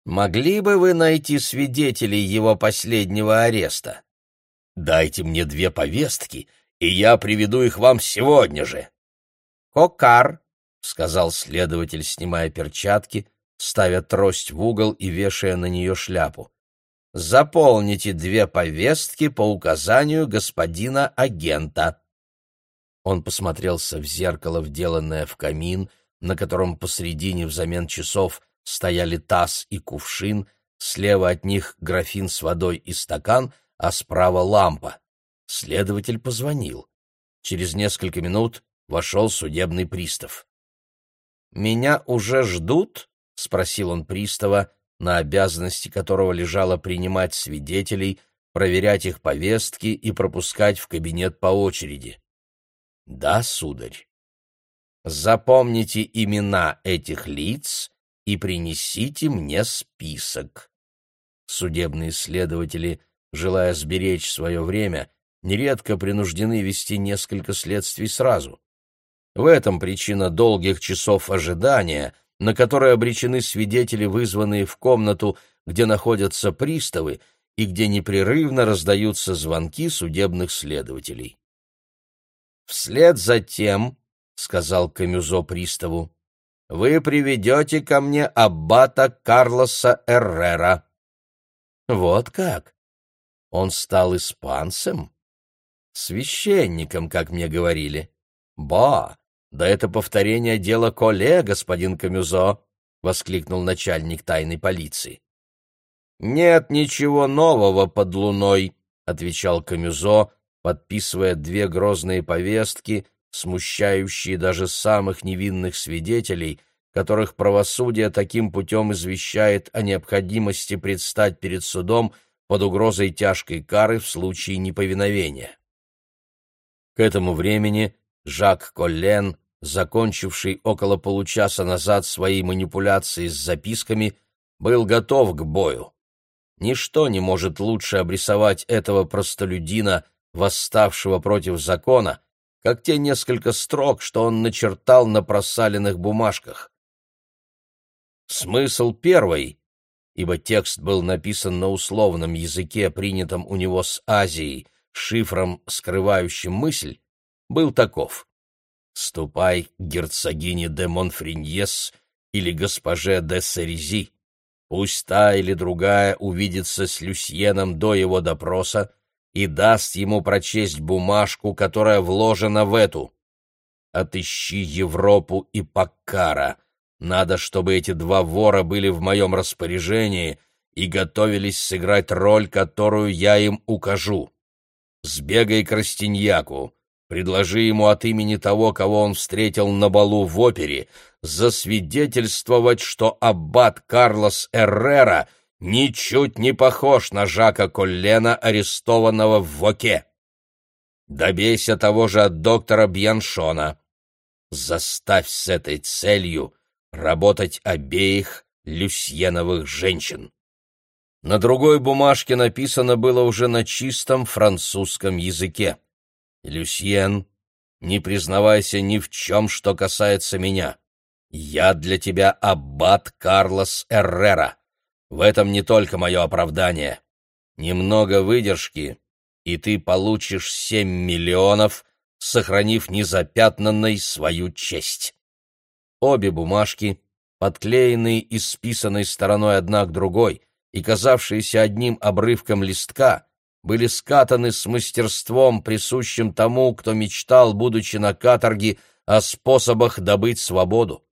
Могли бы вы найти свидетелей его последнего ареста? Дайте мне две повестки, и я приведу их вам сегодня же. Кокар, — сказал следователь, снимая перчатки, ставя трость в угол и вешая на нее шляпу. «Заполните две повестки по указанию господина агента». Он посмотрелся в зеркало, вделанное в камин, на котором посредине взамен часов стояли таз и кувшин, слева от них графин с водой и стакан, а справа лампа. Следователь позвонил. Через несколько минут вошел судебный пристав. «Меня уже ждут?» — спросил он пристава, на обязанности которого лежало принимать свидетелей, проверять их повестки и пропускать в кабинет по очереди. «Да, сударь». «Запомните имена этих лиц и принесите мне список». Судебные следователи, желая сберечь свое время, нередко принуждены вести несколько следствий сразу. В этом причина долгих часов ожидания — на которое обречены свидетели, вызванные в комнату, где находятся приставы и где непрерывно раздаются звонки судебных следователей. «Вслед за тем, — сказал Камюзо приставу, — вы приведете ко мне аббата Карлоса Эррера». «Вот как? Он стал испанцем?» «Священником, как мне говорили. Ба, «Да это повторение дела Коле, господин Камюзо!» — воскликнул начальник тайной полиции. «Нет ничего нового под луной», — отвечал Камюзо, подписывая две грозные повестки, смущающие даже самых невинных свидетелей, которых правосудие таким путем извещает о необходимости предстать перед судом под угрозой тяжкой кары в случае неповиновения. К этому времени Жак Коллен, закончивший около получаса назад свои манипуляции с записками, был готов к бою. Ничто не может лучше обрисовать этого простолюдина, восставшего против закона, как те несколько строк, что он начертал на просаленных бумажках. Смысл первой, ибо текст был написан на условном языке, принятом у него с Азией, шифром, скрывающим мысль, был таков. «Ступай к герцогине де Монфриньес или госпоже де Сарези. Пусть та или другая увидится с Люсьеном до его допроса, и даст ему прочесть бумажку, которая вложена в эту. Отыщи Европу и Паккара. Надо, чтобы эти два вора были в моем распоряжении и готовились сыграть роль, которую я им укажу. Сбегай к Растиньяку, предложи ему от имени того, кого он встретил на балу в опере, засвидетельствовать, что аббат Карлос Эррера — ничуть не похож на Жака Коллена, арестованного в Воке. Добейся того же от доктора Бьяншона. Заставь с этой целью работать обеих люсьеновых женщин. На другой бумажке написано было уже на чистом французском языке. «Люсьен, не признавайся ни в чем, что касается меня. Я для тебя аббат Карлос Эррера. В этом не только мое оправдание. Немного выдержки, и ты получишь семь миллионов, сохранив незапятнанной свою честь. Обе бумажки, подклеенные и списанные стороной одна к другой и казавшиеся одним обрывком листка, были скатаны с мастерством, присущим тому, кто мечтал, будучи на каторге, о способах добыть свободу.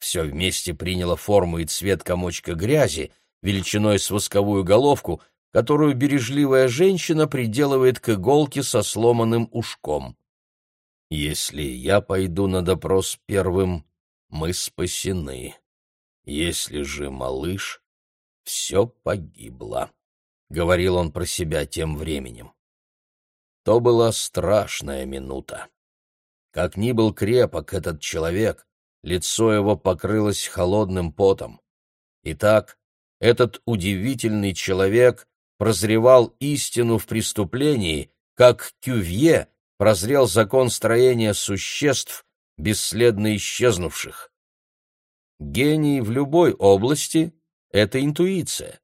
Все вместе приняло форму и цвет комочка грязи, величиной с восковую головку, которую бережливая женщина приделывает к иголке со сломанным ушком. «Если я пойду на допрос первым, мы спасены. Если же малыш, все погибло», — говорил он про себя тем временем. То была страшная минута. Как ни был крепок этот человек, лицо его покрылось холодным потом. Итак, этот удивительный человек прозревал истину в преступлении, как Кювье прозрел закон строения существ, бесследно исчезнувших. Гений в любой области — это интуиция.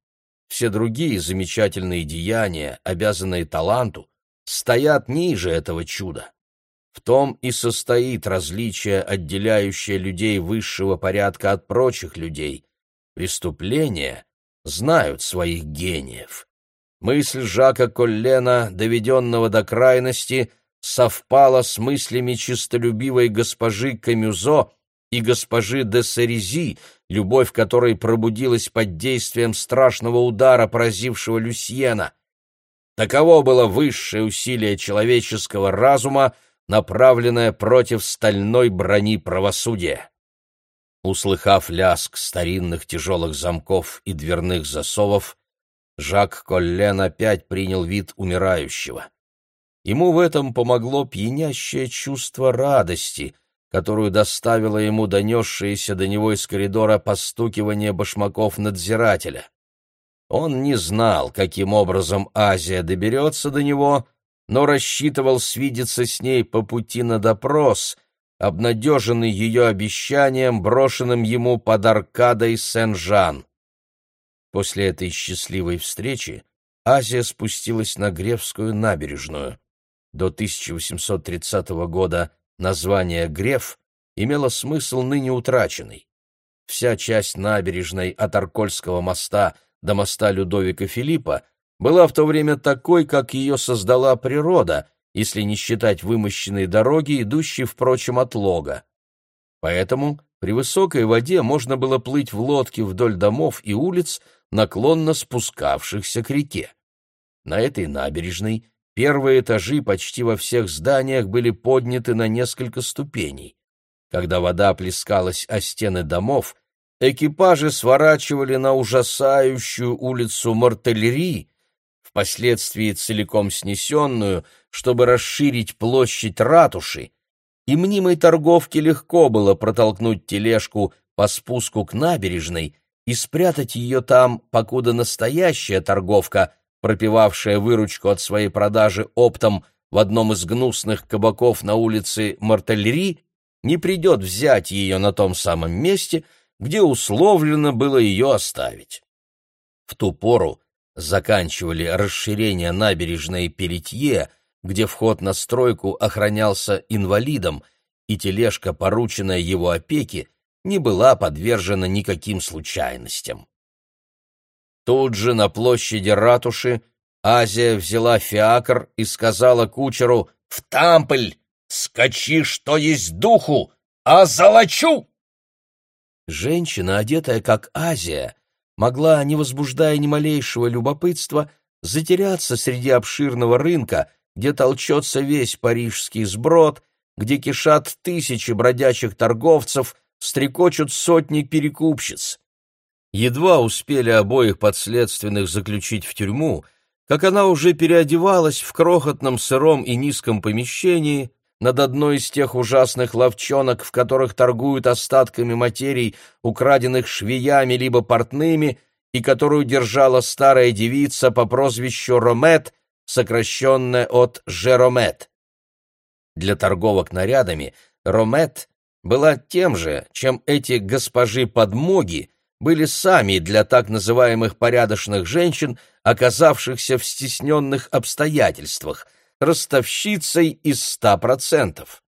Все другие замечательные деяния, обязанные таланту, стоят ниже этого чуда. В том и состоит различие, отделяющее людей высшего порядка от прочих людей. Преступления знают своих гениев. Мысль Жака Коллена, доведенного до крайности, совпала с мыслями чистолюбивой госпожи Камюзо и госпожи де Сарези, любовь которой пробудилась под действием страшного удара, поразившего Люсьена. Таково было высшее усилие человеческого разума, направленное против стальной брони правосудия. Услыхав ляск старинных тяжелых замков и дверных засовов, Жак Коллен опять принял вид умирающего. Ему в этом помогло пьянящее чувство радости, которую доставило ему донесшееся до него из коридора постукивание башмаков надзирателя. Он не знал, каким образом Азия доберется до него, но рассчитывал свидеться с ней по пути на допрос — обнадеженный ее обещанием, брошенным ему под аркадой Сен-Жан. После этой счастливой встречи Азия спустилась на Гревскую набережную. До 1830 года название «Греф» имело смысл ныне утраченный. Вся часть набережной от Аркольского моста до моста Людовика Филиппа была в то время такой, как ее создала природа, если не считать вымощенные дороги, идущие, впрочем, от лога. Поэтому при высокой воде можно было плыть в лодке вдоль домов и улиц, наклонно спускавшихся к реке. На этой набережной Первые этажи почти во всех зданиях были подняты на несколько ступеней. Когда вода плескалась о стены домов, экипажи сворачивали на ужасающую улицу Мартеллери, впоследствии целиком снесенную, чтобы расширить площадь ратуши, и мнимой торговке легко было протолкнуть тележку по спуску к набережной и спрятать ее там, покуда настоящая торговка, пропивавшая выручку от своей продажи оптом в одном из гнусных кабаков на улице Мартеллери, не придет взять ее на том самом месте, где условлено было ее оставить. В ту пору заканчивали расширение набережной Перетье, где вход на стройку охранялся инвалидом, и тележка, порученная его опеке, не была подвержена никаким случайностям. Тут же на площади ратуши Азия взяла фиакр и сказала кучеру «В тампль! Скачи, что есть духу, а золочу!» Женщина, одетая как Азия, могла, не возбуждая ни малейшего любопытства, затеряться среди обширного рынка, где толчется весь парижский сброд, где кишат тысячи бродячих торговцев, стрекочут сотни перекупщиц. Едва успели обоих подследственных заключить в тюрьму, как она уже переодевалась в крохотном сыром и низком помещении над одной из тех ужасных ловчонок, в которых торгуют остатками материй, украденных швеями либо портными, и которую держала старая девица по прозвищу Ромет, сокращенная от Жеромет. Для торговок нарядами Ромет была тем же, чем эти госпожи-подмоги были сами для так называемых порядочных женщин, оказавшихся в стесненных обстоятельствах, ростовщицей из ста процентов.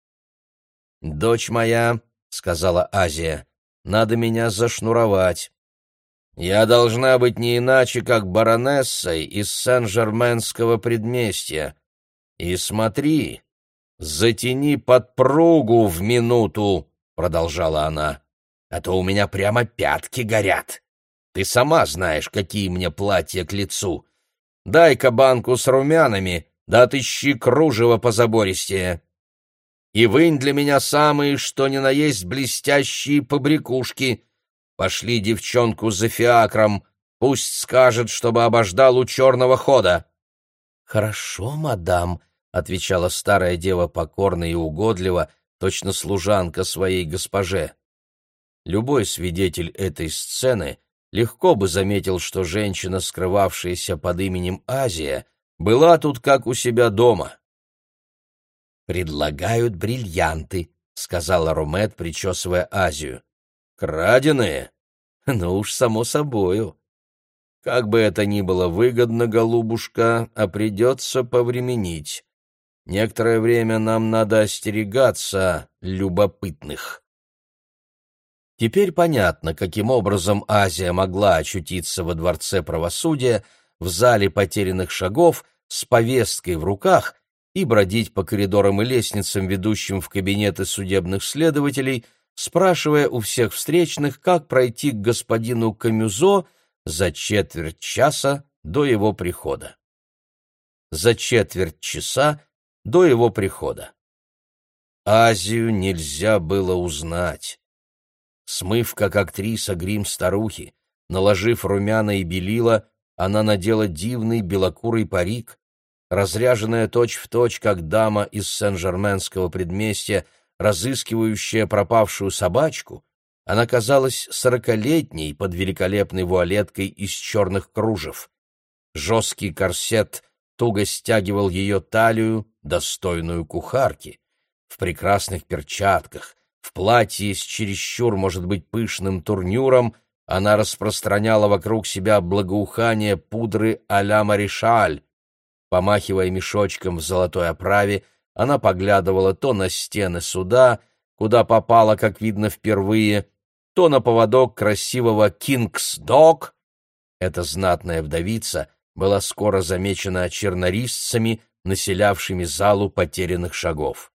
«Дочь моя», — сказала Азия, — «надо меня зашнуровать. Я должна быть не иначе, как баронессой из Сен-Жерменского предместья. И смотри, затяни подпругу в минуту, продолжала она, а то у меня прямо пятки горят. Ты сама знаешь, какие мне платья к лицу. Дай-ка банку с румянами, да отыщи кружево позабористее. И вынь для меня самые, что ни на есть, блестящие побрякушки — Пошли девчонку за фиакром, пусть скажет, чтобы обождал у черного хода. — Хорошо, мадам, — отвечала старая дева покорно и угодливо, точно служанка своей госпоже. Любой свидетель этой сцены легко бы заметил, что женщина, скрывавшаяся под именем Азия, была тут как у себя дома. «Предлагают бриллианты», — сказала Румет, причесывая Азию. Краденые? Ну уж само собою. Как бы это ни было выгодно, голубушка, а придется повременить. Некоторое время нам надо остерегаться любопытных. Теперь понятно, каким образом Азия могла очутиться во дворце правосудия, в зале потерянных шагов, с повесткой в руках и бродить по коридорам и лестницам, ведущим в кабинеты судебных следователей, спрашивая у всех встречных, как пройти к господину Камюзо за четверть часа до его прихода. За четверть часа до его прихода. Азию нельзя было узнать. Смыв, как актриса, грим старухи, наложив румяна и белила, она надела дивный белокурый парик, разряженная точь-в-точь, точь, как дама из Сен-Жерменского предместья, разыскивающая пропавшую собачку, она казалась сорокалетней под великолепной вуалеткой из черных кружев. Жесткий корсет туго стягивал ее талию, достойную кухарки. В прекрасных перчатках, в платье с чересчур, может быть, пышным турнюром, она распространяла вокруг себя благоухание пудры а-ля Маришаль. Помахивая мешочком в золотой оправе, она поглядывала то на стены суда, куда попала, как видно, впервые, то на поводок красивого «Кингс-дог». Эта знатная вдовица была скоро замечена чернорисцами, населявшими залу потерянных шагов.